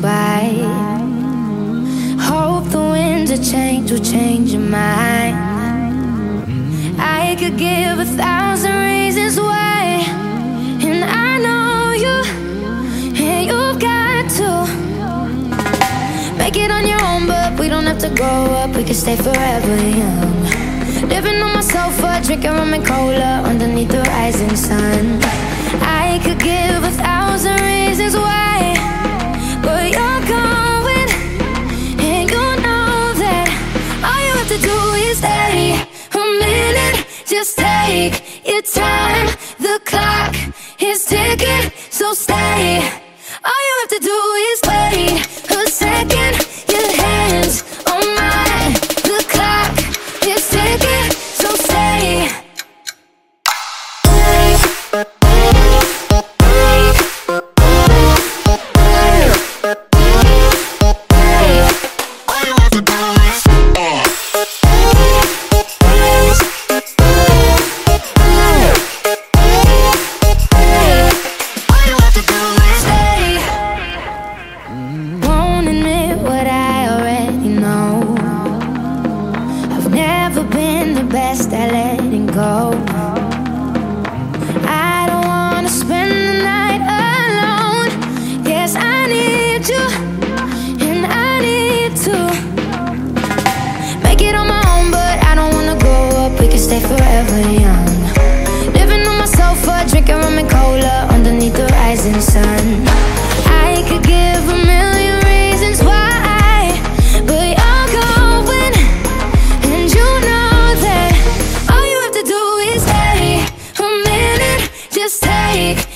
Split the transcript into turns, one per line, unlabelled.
by. Hope the winds of change will change your mind. I could give a thousand reasons why, and I know you, and you've got to make it on your own. But we don't have to grow up, we can stay forever young. Living on my sofa, drinking rum and cola underneath the rising sun. I could give a thousand to do is stay a minute. Just take your time. The clock is ticking, so stay. All you have to do is wait best at letting go. I don't wanna spend the night alone. Yes, I need you, and I need to make it on my own, but I don't wanna grow up. We can stay forever young. Living on my sofa, drinking rum and cola underneath the rising sun. Just take